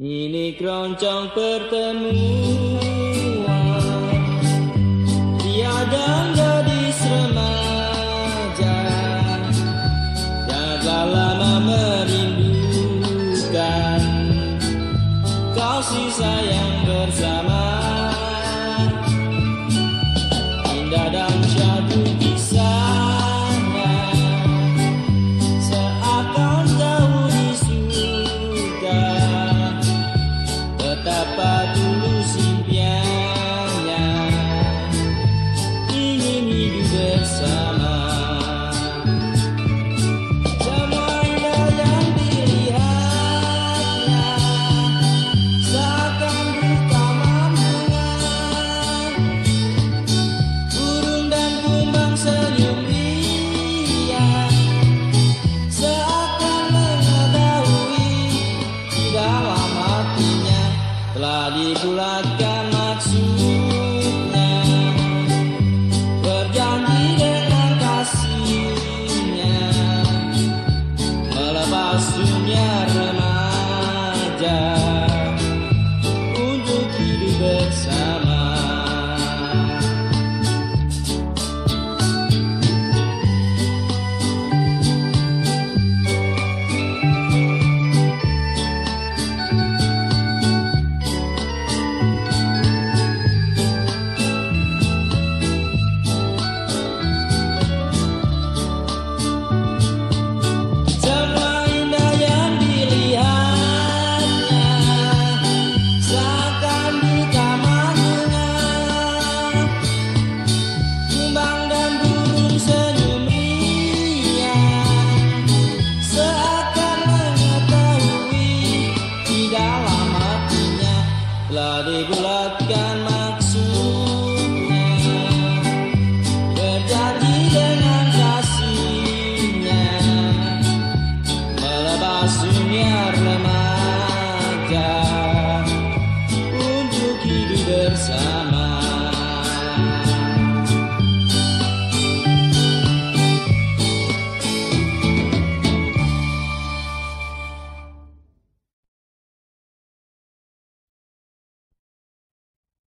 Ini keroncong pertemuan. Tiada gadis remaja Janganlah lama merindukan Kasih sayang bersama Dibulatkan maksudnya Berjanji dengan kasihnya Melepas dunia remaja Telah dibulatkan maksudnya. Berjanji dengan kasihnya Melepas dunia remaja